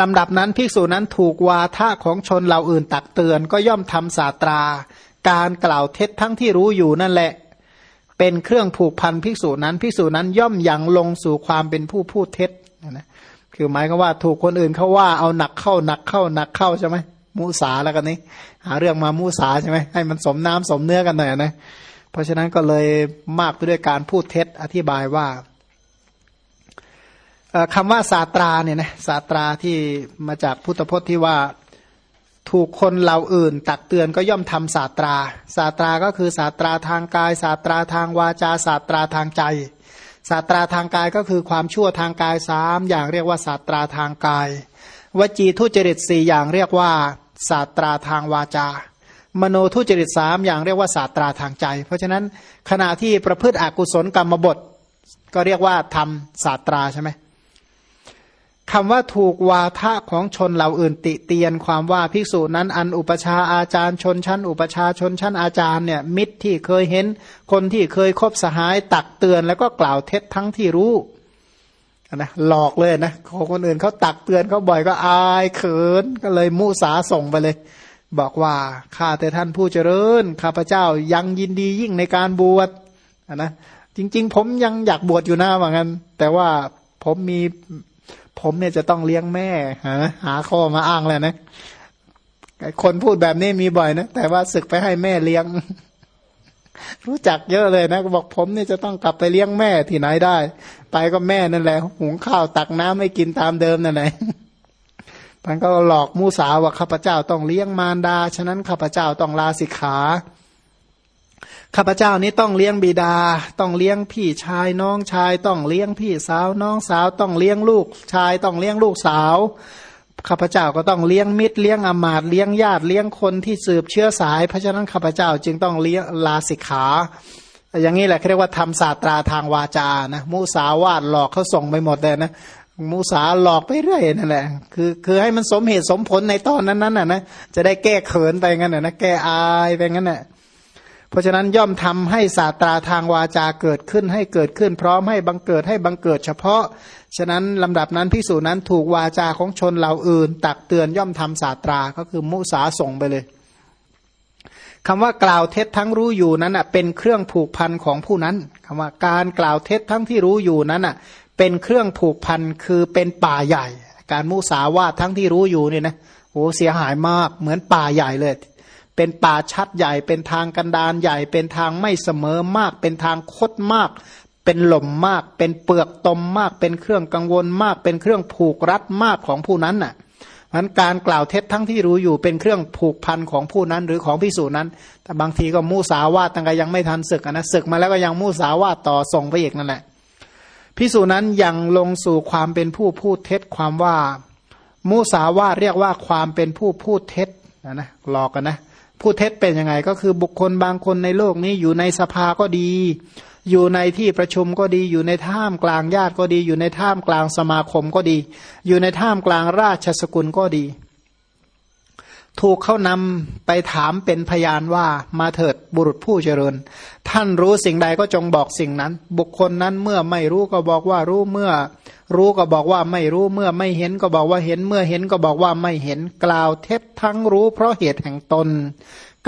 ลำดับนั้นภิกษุนั้นถูกวาทะของชนเหล่าอื่นตักเตือนก็ย่อมทำศาตรา การกล่าวเท็จทั้งที่รู้อยู่นั่นแหละ เป็นเครื่องผูกพันภิกษุนั้นภิกษุนั้นย่อมยังลงสู่ความเป็นผู้พูดเท็จนะคือหมายก็ว่าถูกคนอื่นเขาว่าเอาหนักเข้าหนักเข้าหนักเข้าใช่ไหมมูสาแล้วกันนี้ หาเรื่องมามูสาใช่ไหมให้มันสมน้ำสมเนื้อกันหน่อยนะเพราะฉะนั้นก็เลยมากไปด้วยการพูดเท็จอธิบายว่า คำว่าศาตราเนี่ยนะศาตราที่มาจากพุทธพจน์ที่ว่าถูกคนเหล่าอื่น ตักเตือนก็ย่อมทำศาตราศาตราก็คือศาตราทางกายศาตราทางวาจาศาตราทางใจศาตราทางกายก็คือความชั่วทางกายสามอย่างเรียกว่าศาตราทางกายวจีทุจริตสี่อย่างเรียกว่าศาตราทางวาจา มโนทุจริตสามอย่างเรียกว่าศาตราทางใจ เพราะฉะนั้นขณะที่ประพฤติอกุศลกรรมบท ก็เรียกว่าทำศาตราใช่ไหม คำว่าถูกวาทะของชนเหล่าอื่นติเตียนความว่าภิกษุนั้นอันอุปชาอาจารย์ชนชั้น อุปชาชนชั้นอาจารย์เนี่ยมิตรที่เคยเห็น คนที่เคยคบสหายตักเตือนแล้วก็กล่าวเท็จทั้งที่รู้นะหลอกเลยนะคนอื่นเขาตักเตือนเขาบ่อยก็อายเขินก็เลยมุสาส่งไปเลย บอกว่าข้าแต่ท่านผู้เจริญข้าพเจ้ายังยินดียิ่งในการบวชนะจริง ๆ ผมยังอยากบวชอยู่นะว่างั้น แต่ว่าผมมี ผมเนี่ยจะต้องเลี้ยงแม่หาหาข้อมาอ้างแล้วนะคนพูดแบบนี้มีบ่อยนะแต่ว่าศึกไปให้แม่เลี้ยง รู้จักเยอะเลยนะก็บอกผมเนี่ยจะต้องกลับไปเลี้ยงแม่ที่ไหนได้ ไปก็แม่นั่นแหละหุงข้าวตักน้ำไม่กินตามเดิมนั่นแหละท่านก็หลอกมูสาว่าข้าพเจ้าต้องเลี้ยงมารดา ฉะนั้นข้าพเจ้าต้องลาสิกขา ข้าพเจ้านี้ต้องเลี้ยงบิดา ต้องเลี้ยงพี่ชายน้องชาย ต้องเลี้ยงพี่สาวน้องสาว ต้องเลี้ยงลูกชาย ต้องเลี้ยงลูกสาวข้าพเจ้าก็ต้องเลี้ยงมิตรเลี้ยงอมาตเลี้ยงญาติเลี้ยงคนที่สืบเชื้อสาย เพราะฉะนั้นข้าพเจ้าจึงต้องเลี้ยงลาสิกขา อย่างนี้แหละเรียกว่าทำศาสตราทางวาจานะมุสาวาดหลอกเขาส่งไปหมดเลยนะมุสาหลอกไปเรื่อยนั่นแหละคือคือให้มันสมเหตุสมผลในตอนนั้นนั้นน่ะนะจะได้แก้เขินไปงั้นน่ะนะแก้อายไปงั้นน่ะ เพราะฉะนั้นย่อมทำให้ศาสตราทางวาจาเกิดขึ้นให้เกิดขึ้น พร้อมให้บังเกิดให้บังเกิดเฉพาะ ฉะนั้นลำดับนั้นพิสูจนั้นถูกวาจาของชนเหล่าอื่น ตักเตือนย่อมทำศาสตราก็คือมุสาส่งไปเลยคำว่ากล่าวเท็จทั้งรู้อยู่นั้นอะเป็นเครื่องผูกพันของผู้นั้นคำว่าการกล่าวเท็จทั้งที่รู้อยู่นั้นอะเป็นเครื่องผูกพันคือเป็นป่าใหญ่ การมุสาวาททั้งที่รู้อยู่เนี่ยนะโอ้เสียหายมากเหมือนป่าใหญ่เลย เป็นป่าชัดใหญ่ เป็นทางกันดานใหญ่ เป็นทางไม่เสมอมาก เป็นทางคดมาก เป็นหล่มมาก เป็นเปลือกตมมาก เป็นเครื่องกังวลมาก เป็นเครื่องผูกรัดมากของผู้นั้นน่ะมันการกล่าวเท็จทั้งที่รู้อยู่เป็นเครื่องผูกพันของผู้นั้นหรือของพิสูจนั้น แต่บางทีก็มู่สาวาตตั้งแต่ยังไม่ทันศึกนะศึกมาแล้วก็ยังมู่สาวาตต่อส่งไปอีกนั่นแหละพิสูจนั้นยังลงสู่ความเป็นผู้พูดเท็จความว่ามู่สาวาเรียกว่าความเป็นผู้พูดเท็จนะนะหลอกกันนะ ผู้เท็จเป็นยังไง ก็คือบุคคลบางคนในโลกนี้อยู่ในสภาก็ดี อยู่ในที่ประชุมก็ดี อยู่ในท่ามกลางญาติก็ดี อยู่ในท่ามกลางสมาคมก็ดี อยู่ในท่ามกลางราชสกุลก็ดี ถูกเขานำไปถามเป็นพยานว่ามาเถิดบุรุษผู้เจริญ ท่านรู้สิ่งใดก็จงบอกสิ่งนั้น บุคคลนั้นเมื่อไม่รู้ก็บอกว่ารู้เมื่อ รู้ก็บอกว่าไม่รู้เมื่อไม่เห็นก็บอกว่าเห็นเมื่อเห็นก็บอกว่าไม่เห็น กล่าวเท็จทั้งรู้เพราะเหตุแห่งตน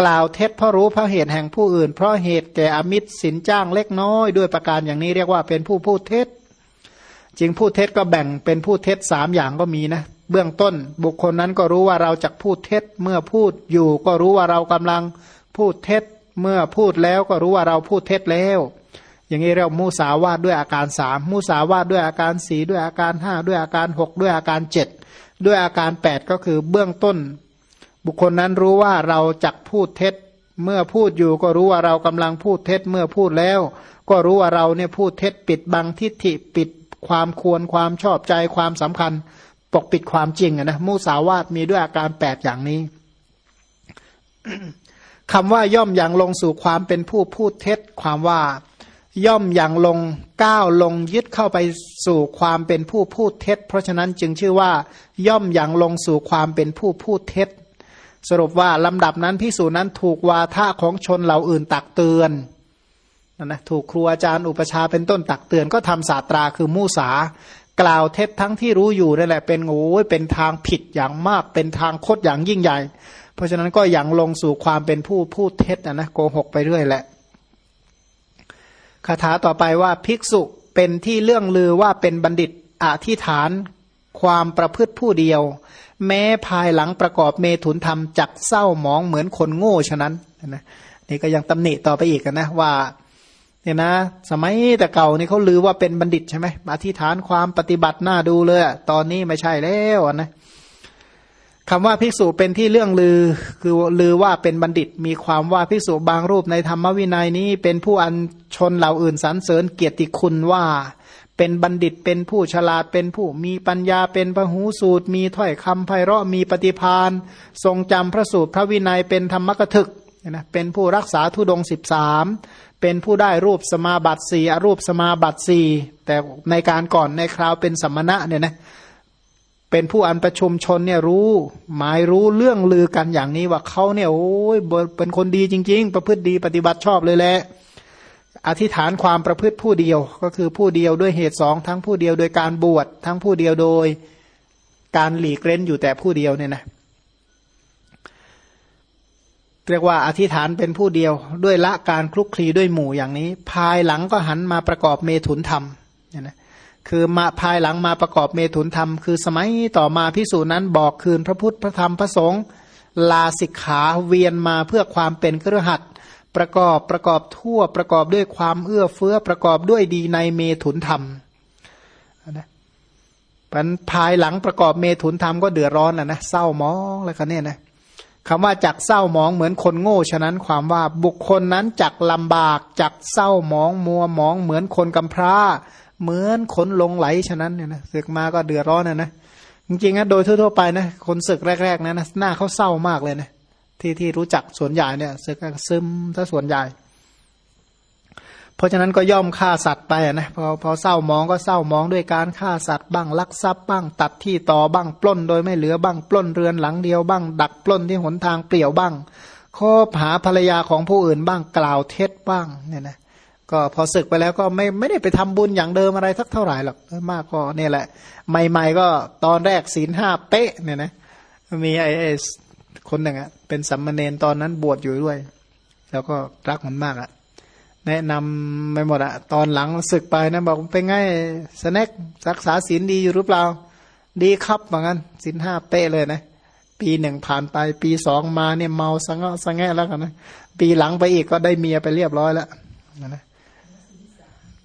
กล่าวเท็จเพราะรู้เพราะเหตุแห่งผู้อื่น เพราะเหตุแก่อมิตรสินจ้างเล็กน้อย ด้วยประการอย่างนี้เรียกว่าเป็นผู้พูดเท็จจริงพูดเท็จก็แบ่งเป็นพูดเท็จสามอย่างก็มีนะ เบื้องต้น บุคคลนั้นก็รู้ว่าเราจะพูดเท็จ เมื่อพูดอยู่ก็รู้ว่าเรากำลังพูดเท็จ เมื่อพูดแล้วก็รู้ว่าเราพูดเท็จแล้ว อย่างนี้เรียกมูสาวาดด้วยอาการสามมูสาวาดด้วยอาการสีด้วยอาการห้าด้วยอาการหกด้วยอาการเจ็ดด้วยอาการแปดก็คือเบื้องต้น บุคคลนั้นรู้ว่าเราจักพูดเท็จ เมื่อพูดอยู่ก็รู้ว่าเรากำลังพูดเท็จ เมื่อพูดแล้ว ก็รู้ว่าเราเนี่ยพูดเท็จปิดบังทิฏฐิปิดความควรความชอบใจความสำคัญ กปิดความจริงนะมูสาวาดมีด้วยอาการแปดอย่างนี้คำว่าย่อมอย่างลงสู่ความเป็นผู้พูดเท็จ ความว่าย่อมอย่างลงก้าวลงยึดเข้าไปสู่ความเป็นผู้พูดเท็จ เพราะฉะนั้นจึงชื่อว่า ย่อมอย่างลงสู่ความเป็นผู้พูดเท็จ สรุปว่าลำดับนั้นพิสูจนั้นถูกวาทะของชนเหล่าอื่นตักเตือนนะถูกครูอาจารย์อุปชาเป็นต้นตักเตือนก็ทำศาสตราคือมูสา กล่าวเท็จทั้งที่รู้อยู่นั่นแหละเป็นโอ้ยเป็นทางผิดอย่างมาก เป็นทางคดอย่างยิ่งใหญ่ เพราะฉะนั้นก็อย่างลงสู่ความเป็นผู้พูดเท็จนะนะโกหกไปเรื่อยแหละคาถาต่อไปว่าภิกษุเป็นที่เรื่องลือว่าเป็นบัณฑิตอธิฐาน ความประพฤติผู้เดียว แม้ภายหลังประกอบเมถุนธรรมจักเศร้าหมองเหมือนคนโง่ฉะนั้นนะนี่ก็ยังตำหนิต่อไปอีกนะว่า เนี่ยนะ สมัยแต่เก่านี่เขาลือว่าเป็นบัณฑิตใช่ไหมอธิษฐานความปฏิบัติหน้าดูเลย ตอนนี้ไม่ใช่แล้วนะคำว่าภิกษุเป็นที่เรื่องลือ คือลือว่าเป็นบัณฑิต มีความว่าภิกษุบางรูปในธรรมวินัยนี้เป็นผู้อันชนเหล่าอื่นสรรเสริญเกียรติคุณว่า เป็นบัณฑิตเป็นผู้ฉลาดเป็นผู้มีปัญญาเป็นพหูสูตร มีถ้อยคำไพเราะมีปฏิพานทรงจำพระสูตรพระวินัยเป็นธรรมกถึก นะเป็นผู้รักษาทุดงสิบสามเป็นผู้ได้รูปสมาบัติสี่อรูปสมาบัติสี่แต่ในการก่อนในคราวเป็นสัมมณะเนี่ยนะเป็นผู้อันประชุมชนเนี่ยรู้หมายรู้เรื่องลือกันอย่างนี้ว่าเขาเนี่ยโอ้ยเป็นคนดีจริง ๆ ประพฤติดีปฏิบัติชอบเลยแหละอธิษฐานความประพฤติผู้เดียวก็คือผู้เดียวด้วยเหตุสองทั้งผู้เดียวโดยการบวชทั้งผู้เดียวโดยการหลีกเล่นอยู่แต่ผู้เดียวเนี่ยนะ เรียกว่าอธิษฐานเป็นผู้เดียว ด้วยละการคลุกคลีด้วยหมู่อย่างนี้ ภายหลังก็หันมาประกอบเมถุนธรรมเนี่ยนะคือมาภายหลังมาประกอบเมถุนธรรม คือสมัยต่อมาพิสูจนั้นบอกคืนพระพุทธพระธรรมพระสงฆ์ลาสิกขาเวียนมาเพื่อความเป็นเครือขัดประกอบประกอบทั่วประกอบด้วยความเอื้อเฟื้อประกอบด้วยดีในเมถุนธรรมนะภายหลังประกอบเมถุนธรรมก็เดือดร้อนแล้วนะเศร้ามองแล้วกันเนี่ยนะ คำว่าจักเศร้ามองเหมือนคนโง่ฉะนั้นความว่าบุคคลนั้นจักลำบากจักเศร้ามองมัวมองเหมือนคนกำพร้า เหมือนคนลงไหลฉะนั้นเนี่ยนะศึกมาก็เดือดร้อนนะนะจริงๆนะโดยทั่วๆไปนะคนศึกแรกๆนะนะหน้าเขาเศร้ามากเลยนะที่ที่รู้จักส่วนใหญ่เนี่ยศึกซึมถ้าส่วนใหญ่ เพราะฉะนั้นก็ย่อมฆ่าสัตว์ไปนะพอพอเศร้ามองก็เศร้ามองด้วยการฆ่าสัตว์บ้างลักทรัพย์บ้างตัดที่ต่อบ้างปล้นโดยไม่เหลือบ้างปล้นเรือนหลังเดียวบ้าง ดักปล้นที่หนทางเปลี่ยวบ้างคบหาภรรยาของผู้อื่นบ้างกล่าวเท็จบ้างเนี่ยนะก็พอศึกไปแล้วก็ไม่ไม่ได้ไปทำบุญอย่างเดิมอะไรสักเท่าไหร่หรอกมากก็เนี่ยแหละ ใหม่ ๆ ก็ตอนแรกศีลห้าเป๊ะเนี่ยนะมีไอ้ไอ้คนหนึ่งอะเป็นสัมมาเนนตอนนั้นบวชอยู่ด้วย แล้วก็รักมันมากอะ แนะนำไปหมดอะตอนหลังศึกไปนะบอกเป็นไงสแน็ครักษาศีลดีอยู่หรือเปล่า ดีครับเหมือนกันศีลห้าเป๊ะเลยนะปีหนึ่งผ่านไปปีสองมาเนี่ยเมาสังสังแงแล้วกันนะปีหลังไปอีกก็ได้เมียไปเรียบร้อยแล้วนะน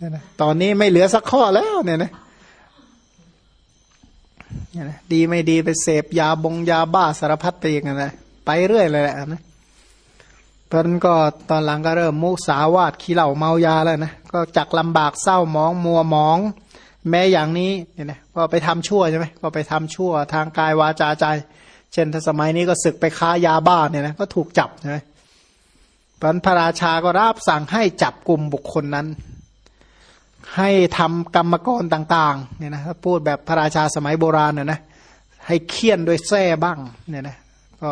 ะนะตอนนี้ไม่เหลือสักข้อแล้วเนี่ยนะดีไม่ดีไปเสพยาบงยาบ้าสารพัดไปอีกนะไปเรื่อยเลยแหละนะ เพราะนั้นก็ตอนหลังก็เริ่มมุสาวาดขี้เหล่าเมายาแล้วนะก็จักลำบากเศร้ามองมัวมอง แม้อย่างนี้เนี่ยนะก็ไปทำชั่วใช่ไหมก็ไปทำชั่วทางกายวาจาใจ เช่นถ้าสมัยนี้ก็ศึกไปค้ายาบ้าเนี่ยนะก็ถูกจับใช่ไหมพระพระราชาก็รับสั่งให้จับกลุ่มบุคคลนั้น ให้ทำกรรมกรต่างๆเนี่ยนะถ้าพูดแบบพระราชาสมัยโบราณเนี่ยนะให้เคี่ยนด้วยแส้บ้างเนี่ยนะก็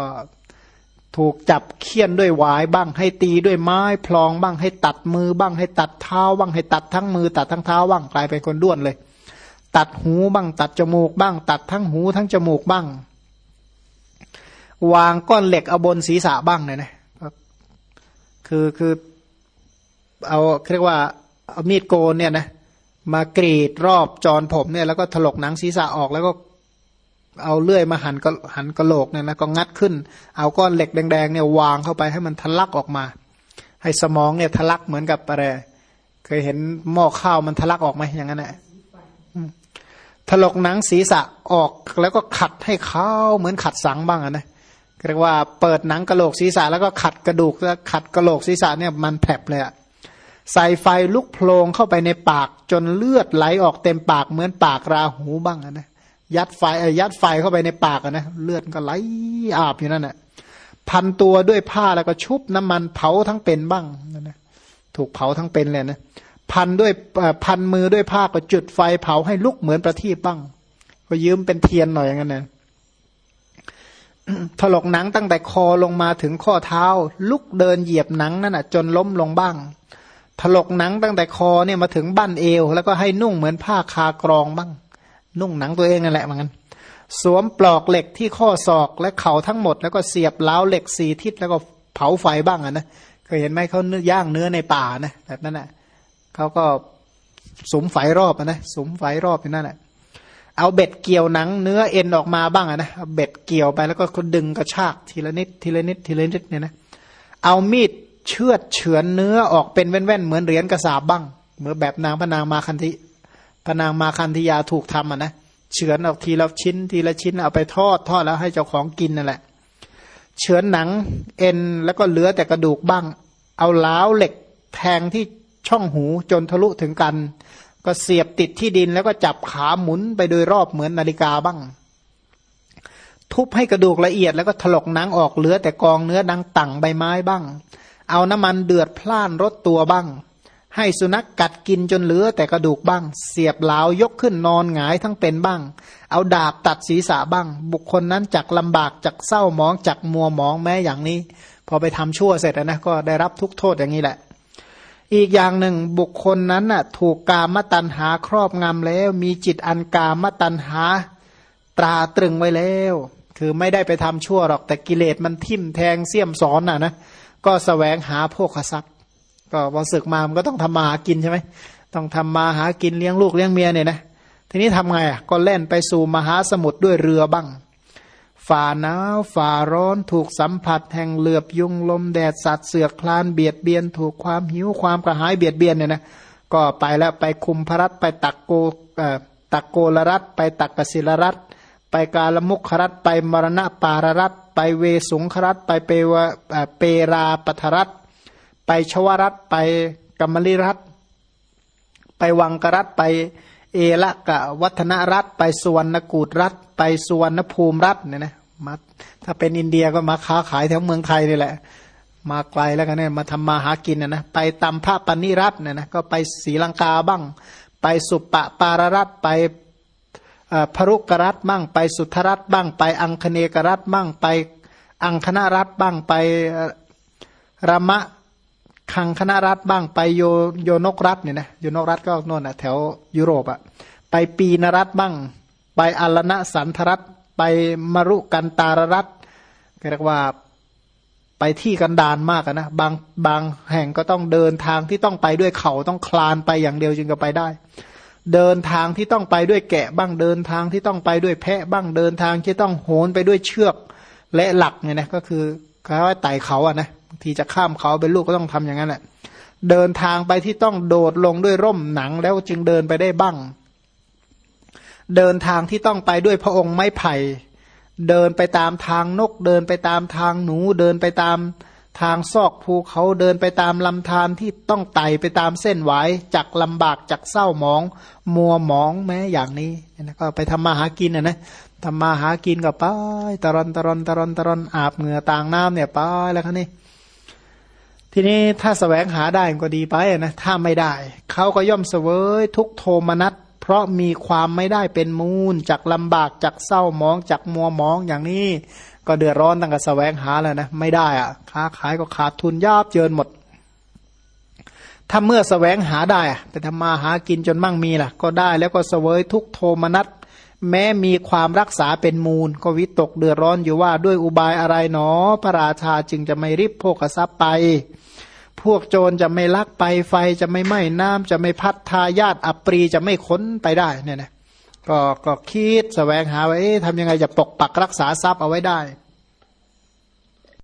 ถูกจับเคี่ยนด้วยหวายบ้างให้ตีด้วยไม้พลองบ้างให้ตัดมือบ้างให้ตัดเท้าบ้างให้ตัดทั้งมือ ตัดทั้งเท้าบ้างกลายเป็นคนด้วนเลย ตัดหูบ้าง ตัดจมูกบ้าง ตัดทั้งหูทั้งจมูกบ้าง วางก้อนเหล็กเอาบนศีรษะบ้างเนี่ยนะคือคือเอาเรียกว่าเอามีดโกนเนี่ยนะมากรีดรอบจรผมเนี่ยแล้วก็ถลกหนังศีรษะออกแล้วก็ เอาเลื่อยมาหันก็หันกระโหลกเนี่ยนะก็งัดขึ้น เอาก้อนเหล็กแดงๆเนี่ยวางเข้าไปให้มันทะลักออกมา ให้สมองเนี่ยทะลักเหมือนกับอะไรเคยเห็นหม้อข้าวมันทะลักออกไหมอย่างนั้นแหละถลกหนังศีรษะออกแล้วก็ขัดให้เข้าเหมือนขัดสังบ้างนะเรียกว่าเปิดหนังกระโหลกศีรษะแล้วก็ขัดกระดูกแล้วขัดกระโหลกศีรษะเนี่ยมันแผลบเลยอะใส่ไฟลุกโพลงเข้าไปในปากจนเลือดไหลออกเต็มปากเหมือนปากราหูบ้างนะ ยัดไฟยัดไฟเข้าไปในปากนะเลือดก็ไหลอาบอยู่นั่นแหละพันตัวด้วยผ้าแล้วก็ชุบน้ำมันเผาทั้งเป็นบ้างนะถูกเผาทั้งเป็นเลยนะพันด้วยพันมือด้วยผ้าก็จุดไฟเผาให้ลุกเหมือนประทีปบ้าง ก็ยืมเป็นเทียนหน่อยอย่างนั้นนะถลกหนังตั้งแต่คอลงมาถึงข้อเท้า ลุกเดินเหยียบหนังนั่นอะจนล้มลงบ้าง ถลกหนังตั้งแต่คอเนี่ยมาถึงบั้นเอว แล้วก็ให้นุ่งเหมือนผ้าคากรองบ้าง นุ่งหนังตัวเองนั่นแหละเหมือนกันสวมปลอกเหล็กที่ข้อศอกและเข่าทั้งหมด แล้วก็เสียบเล้าเหล็กสี่ทิศแล้วก็เผาไฟบ้างอะนะเคยเห็นไหมเขาย่างเนื้อในป่านะแบบนั้นแหละเขาก็สมไฟรอบนะสมไฟรอบอยู่นั่นแหละเอาเบ็ดเกี่ยวหนังเนื้อเอ็นออกมาบ้างอะนะเบ็ดเกี่ยวไปแล้วก็ดึงกระชากทีละนิดทีละนิดทีละนิดเนี่ยนะเอามีดเชือดเฉือนเนื้อออกเป็นแว่นๆเหมือนเหรียญกระสาบบ้าง เหมือนแบบนางพนางมาคันธิ นางมาคันธยาถูกทำอะนะเฉือนออกทีละชิ้น ทีละชิ้นเอาไปทอดทอดแล้วให้เจ้าของกินนั่นแหละ เฉือนหนังเอ็นแล้วก็เหลือแต่กระดูกบ้าง เอาล้าวเหล็กแทงที่ช่องหูจนทะลุถึงกัน ก็เสียบติดที่ดินแล้วก็จับขาหมุนไปโดยรอบเหมือนนาฬิกาบ้าง ทุบให้กระดูกละเอียดแล้วก็ถลกหนังออกเหลือแต่กองเนื้อดังตั่งใบไม้บ้าง เอาน้ำมันเดือดพล่านรถตัวบ้าง ให้สุนัขกกัดกินจนเหลือแต่กระดูกบ้าง เสียบเหลายกขึ้นนอนหงายทั้งเป็นบ้าง เอาดาบตัดศีรษะบ้าง บุคคลนั้นจักลำบากจักเศร้ามองจักมัวมองแม้อย่างนี้ พอไปทำชั่วเสร็จนะก็ได้รับทุกโทษอย่างนี้แหละ อีกอย่างหนึ่งบุคคลนั้นน่ะถูกกามตันหาครอบงำแล้ว มีจิตอันกามตันหาตราตรึงไว้แล้ว คือไม่ได้ไปทำชั่วหรอกแต่กิเลสมันทิ่มแทงเสี้ยมสอนน่ะนะก็สแสวงหาพวกขทรัพย์ ก็พอศึกมามันก็ต้องทำมาหากินใช่ไหมต้องทำมาหากินเลี้ยงลูกเลี้ยงเมียเนี่ยนะทีนี้ทำไงอะก็เล่นไปสู่มหาสมุทรด้วยเรือบ้างฝ่าหนาวฝ่าร้อนถูกสัมผัสแห่งเหลือบยุงลมแดดสัตว์เสือกคลานเบียดเบียน ถูกความหิวความกระหายเบียดเบียนเนี่ยนะก็ไปแล้วไปคุมพรัตไปตักโกตักโกลรัตไปตักกศิลรัตไปกาลมุขรัตไปมรณะปารรัตไปเวสุงครัตไปเปวเปราปัทรัต ไปชวรัตไปกัมมลิรัตไปวังกรัตไปเอละกะวัฒนรัตไปสุวรรณกูดรัตไปสุวรรณภูมิรัตเนี่ยนะมาถ้าเป็นอินเดียก็มาค้าขายแถวเมืองไทยนี่แหละ มาไกลแล้วกันเนี่ยมาทำมาหากินนะนะไปตำพระปณิรัตเนี่ยนะก็ไปศรีลังกาบ้าง ไปสุปปะปารรัตไปพรุกรัตบ้างไปสุทรัตบ้าง ไปอังคเนกรัตบ้าง ไปอังคณรัตบ้างไปรมะ คังคณะรัตบ้างไปโยโยนกรัตเนี่ยนะโยนกรัตก็โน่นอะแถวยุโรปอะไปปีนรัตบ้าง ไปอลนะสันทรัตไปมรุกันตารรัตเรียกว่าไปที่กันดานมากนะบางบางแห่งก็ต้องเดินทางที่ต้องไปด้วยเขาต้องคลานไปอย่างเดียวจึงจะไปได้ เดินทางที่ต้องไปด้วยแกะบ้างเดินทางที่ต้องไปด้วยแพะบ้างเดินทางที่ต้องโหนไปด้วยเชือกและหลักเนี่ยนะก็คือเขาว่าไต่เขาอะนะ ที่จะข้ามเขาเป็นลูกก็ต้องทำอย่างนั้นแหละเดินทางไปที่ต้องโดดลงด้วยร่มหนังแล้วจึงเดินไปได้บ้าง เดินทางที่ต้องไปด้วยพระองค์ไม้ไผ่ เดินไปตามทางนก เดินไปตามทางหนู เดินไปตามทางซอกภูเขาเดินไปตามลำธารที่ต้องไต่ไปตามเส้นไหวจักลำบากจักเศร้าหมอง มัวหมองแม้อย่างนี้นะก็ไปทำมาหากินนะนะทำมาหากินกับไปตะรอนตะรอนตะรอนตะรอนอาบเหงื่อต่างน้ำเนี่ยไปแล้วคันนี้ ทีนี้ถ้าสแสวงหาได้ก็ดีไปนะถ้าไม่ได้ เขาก็ย่อมเสวยทุกโทมนัสพราะมีความไม่ได้เป็นมูลจากลำบากจากเศร้ามองจากมัวมองอย่างนี้ ก็เดือดร้อนตั้งแต่แสวงหาแล้วนะไม่ได้อะค้าขายก็ขาดทุนยับเยินหมด ถ้าเมื่อสแสวงหาได้ไปทำมาหากินจนมั่งมีล่ะ ก็ได้แล้วก็เสวยทุกโทมนัส แม้มีความรักษาเป็นมูล ก็วิตกเดือดร้อนอยู่ว่าด้วยอุบายอะไรหนอ พระราชาจึงจะไม่ริบโภกทรัพย์ไป พวกโจรจะไม่ลักไปไฟจะไม่ไหม้น้ำจะไม่พัดทายาทอัปรีจะไม่ค้นไปได้เนี่ยนะก็ก็คิดสแสวงหาว่าเอ๊ะทำยังไงจะปกปักรักษาทรัพย์เอาไว้ได้